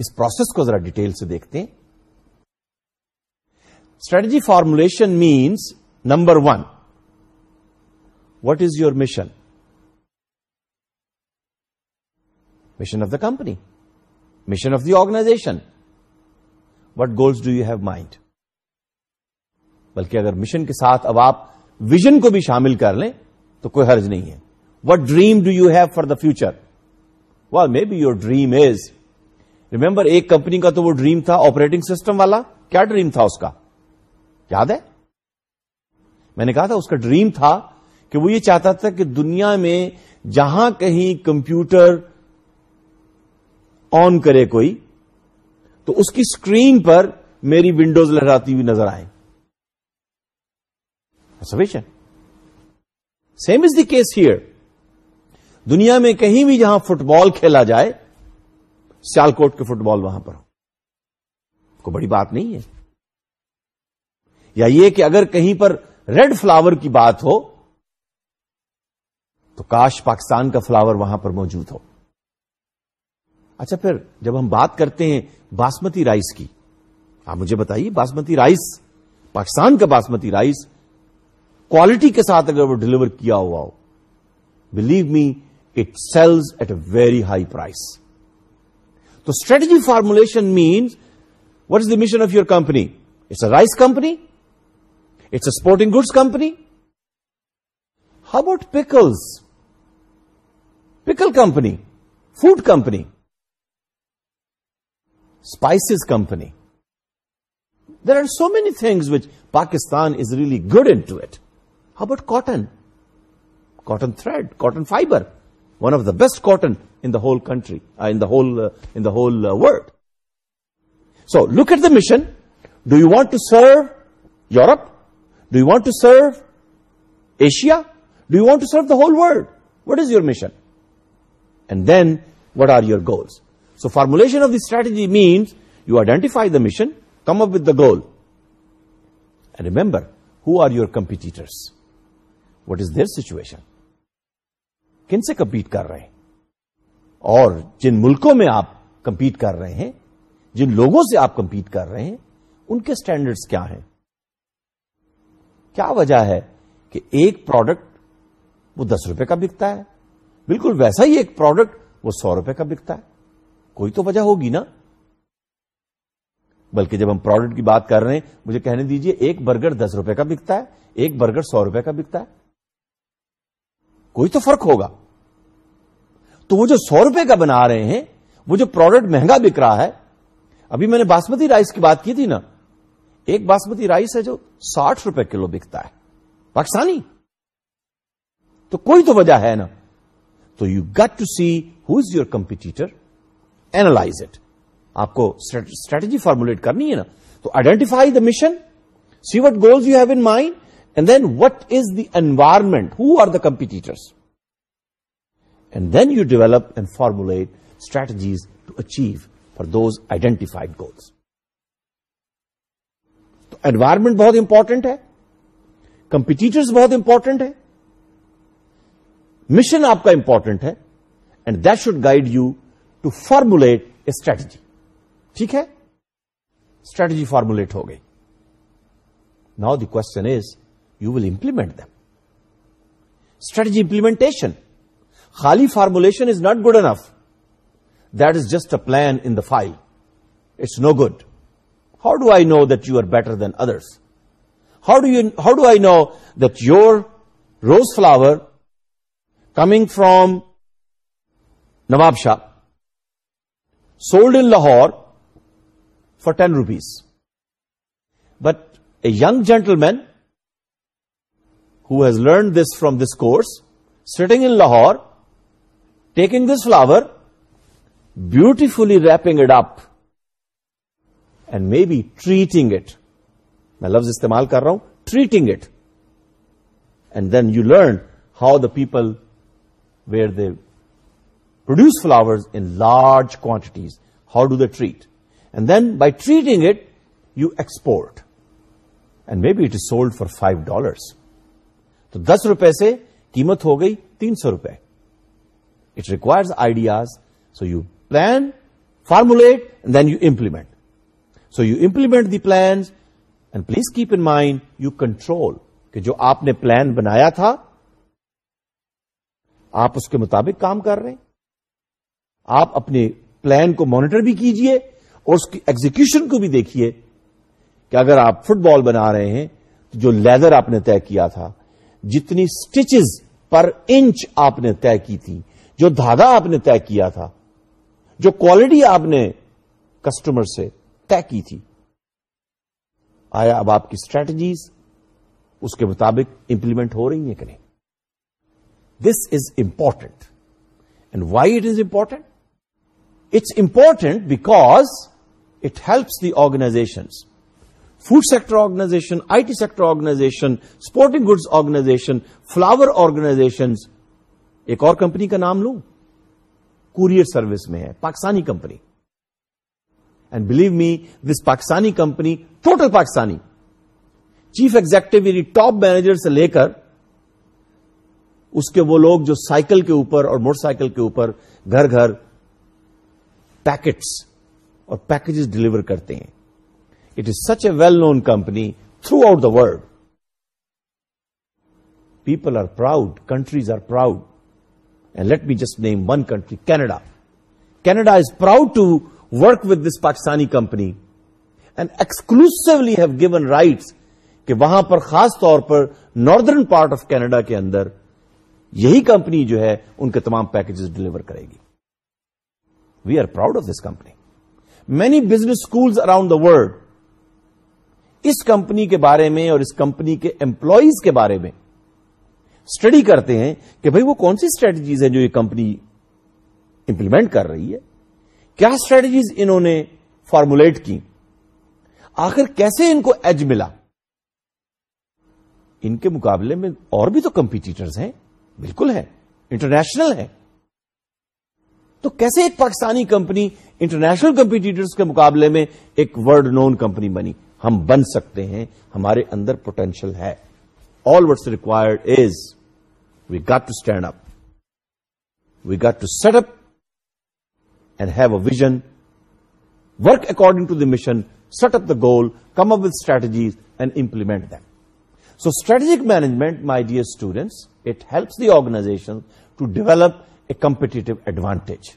اس process کو ذرا detail سے دیکھتے ہیں strategy formulation means number one what is your mission mission of the company mission of the organization what goals do you have mind بلکہ اگر مشن کے ساتھ اب آپ ویژن کو بھی شامل کر لیں تو کوئی حرج نہیں ہے what dream do you have for the future maybe your dream is remember ایک کمپنی کا تو وہ ڈریم تھا آپریٹنگ سسٹم والا کیا ڈریم تھا اس کا یاد ہے میں نے کہا تھا اس کا ڈریم تھا کہ وہ یہ چاہتا تھا کہ دنیا میں جہاں کہیں کمپیوٹر آن کرے کوئی تو اس کی اسکرین پر میری ونڈوز لہراتی ہوئی نظر آئے سبھی سیم از کیس ہیئر دنیا میں کہیں بھی جہاں فٹ بال کھیلا جائے سیال کوٹ کے فٹ بال وہاں پر ہو کو بڑی بات نہیں ہے یا یہ کہ اگر کہیں پر ریڈ فلاور کی بات ہو تو کاش پاکستان کا فلاور وہاں پر موجود ہو اچھا پھر جب ہم بات کرتے ہیں باسمتی رائس کی آپ مجھے بتائیے باسمتی رائس پاکستان کا باسمتی رائس کوالٹی کے ساتھ اگر وہ ڈلیور کیا ہوا ہو believe me it sells at a very high price تو strategy formulation means what is the mission of your company it's a rice company it's a sporting goods company how about pickles pickle company food company Spices Company. There are so many things which Pakistan is really good into it. How about cotton? Cotton thread, cotton fiber. One of the best cotton in the whole country, uh, in the whole uh, uh, world. So look at the mission. Do you want to serve Europe? Do you want to serve Asia? Do you want to serve the whole world? What is your mission? And then what are your goals? Formulation of the strategy means you identify the mission come up with the goal remember who are your competitors what is their situation کن سے compete کر رہے ہیں اور جن ملکوں میں آپ کمپیٹ کر رہے ہیں جن لوگوں سے آپ کمپیٹ کر رہے ہیں ان کے اسٹینڈرڈس کیا ہیں کیا وجہ ہے کہ ایک پروڈکٹ وہ دس روپے کا بکتا ہے بالکل ویسا ہی ایک پروڈکٹ وہ سو روپے کا بکتا ہے کوئی تو وجہ ہوگی نا بلکہ جب ہم پروڈکٹ کی بات کر رہے ہیں مجھے کہنے دیجئے ایک برگر دس روپے کا بکتا ہے ایک برگر سو روپے کا بکتا ہے کوئی تو فرق ہوگا تو وہ جو سو روپے کا بنا رہے ہیں وہ جو پروڈکٹ مہنگا بک رہا ہے ابھی میں نے باسمتی رائس کی بات کی تھی نا ایک باسمتی رائس ہے جو ساٹھ روپے کلو بکتا ہے پاکستانی تو کوئی تو وجہ ہے نا تو you got to see who is your competitor analyse it آپ کو اسٹریٹجی فارمولیٹ کرنی ہے نا تو identify the mission see what goals you have in mind and then what is the environment who are the competitors and then you develop and formulate strategies to achieve for those identified goals تو environment بہت important ہے competitors بہت important ہے mission آپ کا important ہے and that should guide you to formulate a strategy ٹھیک ہے اسٹریٹجی فارمولیٹ ہو گئی now the question is you will implement them strategy implementation خالی formulation is not good enough that is just a plan in the file it's no good how do I know that you are better than others how do you how do I know that your rose flower coming from Nawab Shah sold in Lahore for ten rupees but a young gentleman his learn this from this course sitting in Lahore taking this flower beautifully wrapping it up and maybe treating it میں لفظ استعمال کر رہا ہوں treating it and then you learn how the people where they Davis flower in large quant how do the treat and then by treating it you export and maybe it is sold for five dollars تو دس روپئے سے قیمت ہو گئی تین سو روپئے it requires ideas so you plan formulate then you implement so you implement the plans and please keep in mind you control کہ جو آپ نے پلان بنایا تھا آپ اس کے مطابق کام کر رہے ہیں آپ اپنے پلان کو مانیٹر بھی کیجئے اور اس کی ایگزیکشن کو بھی دیکھیے کہ اگر آپ فٹ بال بنا رہے ہیں تو جو لیدر آپ نے طے کیا تھا جتنی سٹچز پر انچ آپ نے طے کی تھی جو دھاگا آپ نے طے کیا تھا جو کوالٹی آپ نے کسٹمر سے طے کی تھی آیا اب آپ کی اسٹریٹجیز اس کے مطابق امپلیمنٹ ہو رہی ہیں کہ نہیں this is important and why it is important it's important back it helps the organisation food sector organisation I T sector organisation sporting goods organisation flower organization ایک اور کمپنی کا نام لوں کوریئر سروس میں ہے Pakistani company and believe me this Pakistani company total Pakistani chief executive یعنی top manager سے لے کر اس کے وہ لوگ جو سائیکل کے اوپر اور موٹر سائیکل کے اوپر گھر گھر پیکٹس اور پیکجز ڈلیور کرتے ہیں it is such a well known company throughout the world people are proud countries are proud and let me just name one country Canada Canada is proud to work with this Pakistani company and exclusively have given rights کہ وہاں پر خاص طور پر northern part of Canada کے اندر یہی company جو ہے ان کے تمام پیکجز ڈلیور کرے گی are proud of this company many business schools around the world اس کمپنی کے بارے میں اور اس کمپنی کے امپلائیز کے بارے میں اسٹڈی کرتے ہیں کہ بھائی وہ کون سی اسٹریٹجیز ہیں جو یہ کمپنی امپلیمنٹ کر رہی ہے کیا اسٹریٹجیز انہوں نے فارمولیٹ کی آخر کیسے ان کو ایج ملا ان کے مقابلے میں اور بھی تو کمپیٹیٹرز ہیں بالکل ہیں انٹرنیشنل ہیں تو کیسے ایک پاکستانی کمپنی انٹرنیشنل کمپیٹیٹرز کے مقابلے میں ایک ورلڈ نون کمپنی بنی ہم بن سکتے ہیں ہمارے اندر پوٹینشیل ہے all what's required is we got to stand up we got to set up and have a vision work according to the mission set up the goal come up with strategies and implement them so strategic management my dear students it helps the organization to develop a competitive advantage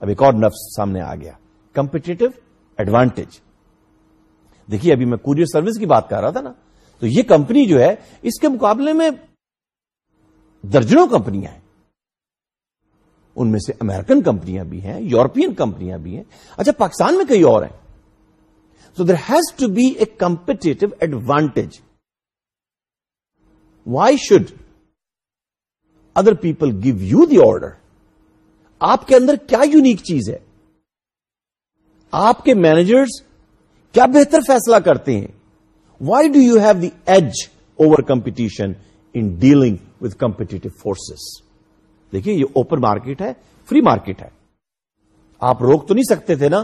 اب ایک اور نفس سامنے آ گیا competitive advantage دیکھیے ابھی میں courier service کی بات کر رہا تھا نا تو یہ کمپنی جو ہے اس کے مقابلے میں درجنوں کمپنیاں ہیں ان میں سے امیرکن کمپنیاں بھی ہیں یورپین کمپنیاں بھی ہیں اچھا پاکستان میں کئی اور ہیں so there has to be a competitive advantage why should other people give you the order آپ کے اندر کیا یونیک چیز ہے آپ کے مینیجرس کیا بہتر فیصلہ کرتے ہیں why do you have the edge over competition in dealing with compete forces دیکھیے یہ اوپن مارکیٹ ہے فری مارکیٹ ہے آپ روک تو نہیں سکتے تھے نا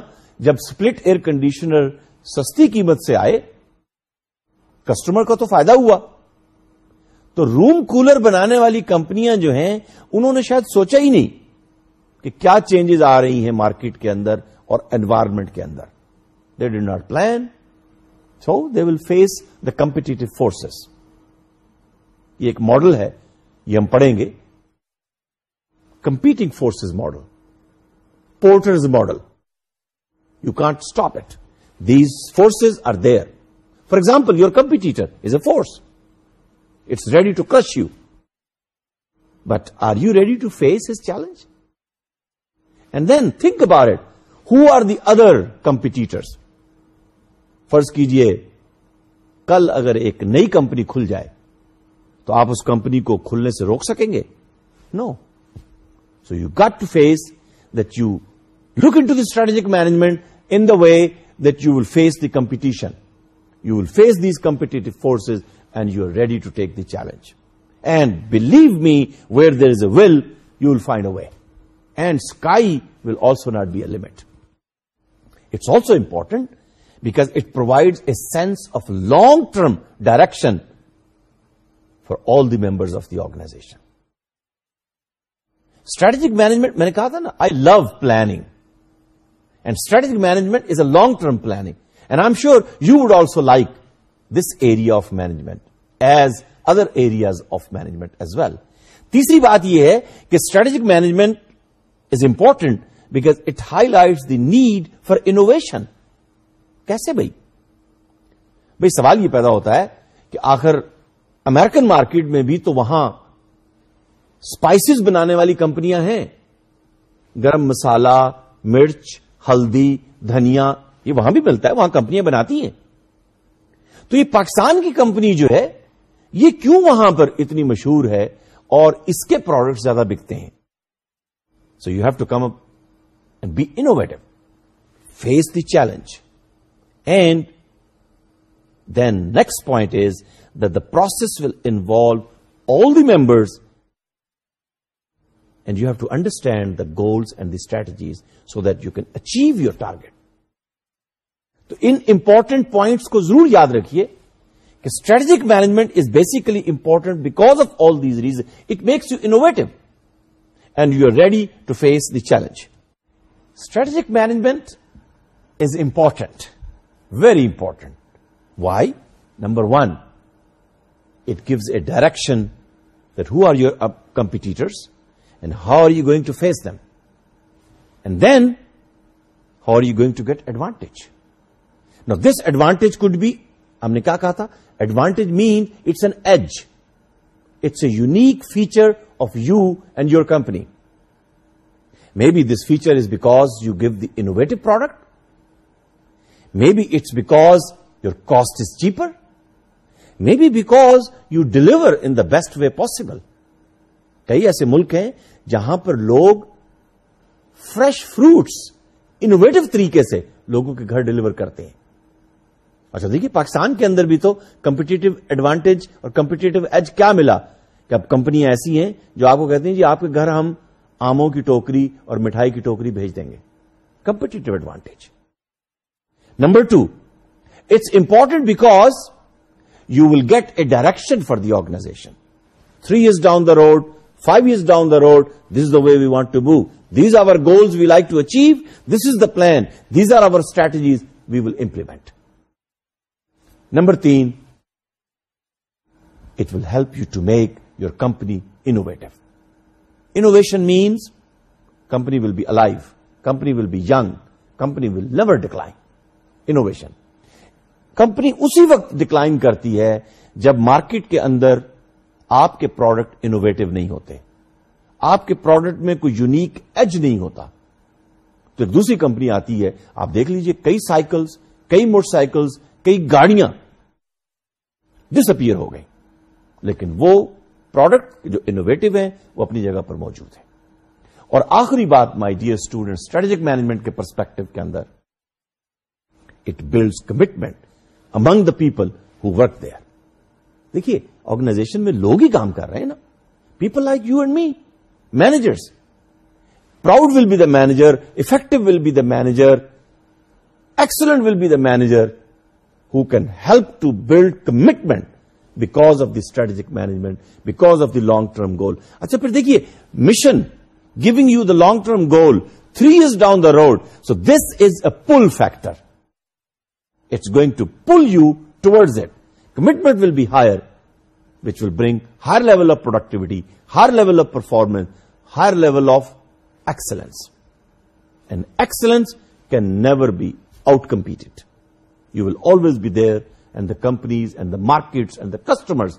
جب سپلٹ ایئر کنڈیشنر سستی قیمت سے آئے کسٹمر کا تو فائدہ ہوا تو روم کولر بنانے والی کمپنیاں جو ہیں انہوں نے شاید سوچا ہی نہیں کہ کیا چینجز آ رہی ہیں مارکیٹ کے اندر اور انوائرمنٹ کے اندر they did not plan so they will face the competitive forces یہ ایک ماڈل ہے یہ ہم پڑھیں گے competing forces model Porter's model you can't stop it these forces are there for example your competitor is a force it's ready to crush you but are you ready to face his challenge and then think about it who are the other competitors فرض کیجئے کل اگر ایک نئی company کھل جائے تو آپ اس کمپنی کو کھلنے سے روک سکیں گے no so you got to face that you look into the strategic management in the way that you will face the competition you will face these کمپیٹیٹ forces and you are ready to take the challenge and believe me where there is a will you will find a way and sky will also not be a limit it's also important because it provide a sense of long term direction for all the members of the organisation strategic management میں نے کہا تھا نا I love planning and strategic management is a long term planning and I am sure you would also like this area of management as other areas of management as well تیسری بات یہ ہے کہ strategic management is important because it highlight the need for innovation کیسے بھائی بھائی سوال یہ پیدا ہوتا ہے کہ آخر امیرکن مارکیٹ میں بھی تو وہاں اسپائسیز بنانے والی کمپنیاں ہیں گرم مسالہ مرچ ہلدی دھنیا یہ وہاں بھی ملتا ہے وہاں کمپنیاں بناتی ہیں تو یہ پاکستان کی کمپنی جو ہے یہ کیوں وہاں پر اتنی مشہور ہے اور اس کے پروڈکٹ زیادہ بکتے ہیں so you have to come up and be innovative face the challenge and then next point is the process will involve all the members and you have to understand the goals and the strategies so that you can achieve your target تو ان important points کو ضرور یاد رکھیے کہ strategic management is basically important because of all these reason it makes you innovative and you are ready to face the challenge strategic management is important very important why number one it gives a direction that who are your competitors and how are you going to face them and then how are you going to get advantage نا this advantage could be ہم نے کیا کہا تھا advantage mean it's an edge it's a unique feature of you and your company may be this feature is because you give the innovative product may be it's because your cost is cheaper may be because you deliver in the best way possible کئی ایسے ملک ہیں جہاں پر لوگ fresh fruits innovative طریقے سے لوگوں کے گھر ڈلیور کرتے ہیں اچھا دیکھیے پاکستان کے اندر بھی تو کمپیٹیو ایڈوانٹیج اور کمپیٹیو ایج کیا ملا کہ اب کمپنیاں ایسی ہیں جو آپ کو کہتے ہیں جی آپ کے گھر ہم آموں کی ٹوکری اور مٹھائی کی ٹوکری بھیج دیں گے competitive advantage number two it's important because you will get a direction for the organization three years down the road five years down the road this the way we want to move these our goals we like to achieve this is the plan these are our strategies we will implement number تین it will help you to make your company innovative innovation means company will be اوائف company will be یگ company will never decline innovation company اسی وقت decline کرتی ہے جب market کے اندر آپ کے پروڈکٹ انوویٹو نہیں ہوتے آپ کے پروڈکٹ میں کوئی یونیک ایج نہیں ہوتا تو ایک دوسری کمپنی آتی ہے آپ دیکھ لیجئے کئی سائیکلز کئی موٹر سائیکلز کئی گاڑیاں ڈس اپیئر ہو گئی لیکن وہ پروڈکٹ جو انوویٹو ہیں وہ اپنی جگہ پر موجود ہیں اور آخری بات my dear student strategic management کے پرسپیکٹو کے اندر it builds commitment among the people who work there دیکھیے آرگنائزیشن میں لوگ ہی کام کر رہے ہیں نا people like you and me managers proud will be the manager effective will be the manager excellent will be the manager who can help to build commitment because of the strategic management back of the long term گول اچھا پھر دیکھیے mission giving you the long term goal three years down the road so this is a pull factor it's گوئگ to pull you towards it commitment will be higher which will bring ہر level of productivity ہر level of performance ہر level of excellence and excellence can never be outcompete You will always be there, and the companies and the markets and the customers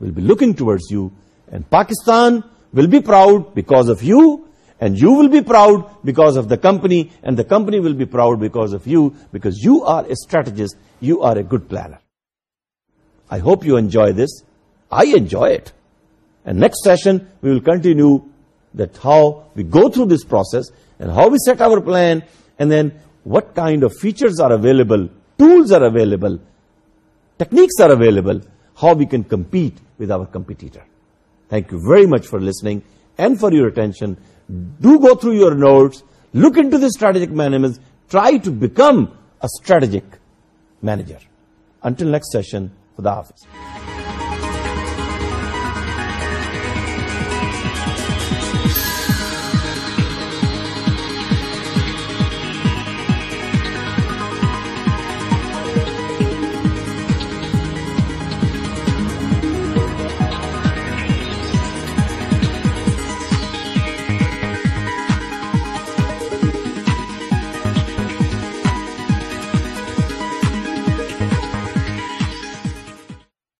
will be looking towards you, and Pakistan will be proud because of you, and you will be proud because of the company, and the company will be proud because of you, because you are a strategist, you are a good planner. I hope you enjoy this. I enjoy it. And next session, we will continue that how we go through this process and how we set our plan, and then what kind of features are available Tools are available, techniques are available, how we can compete with our competitor. Thank you very much for listening and for your attention. Do go through your notes, look into the strategic management, try to become a strategic manager. Until next session, Khuda Hafiz.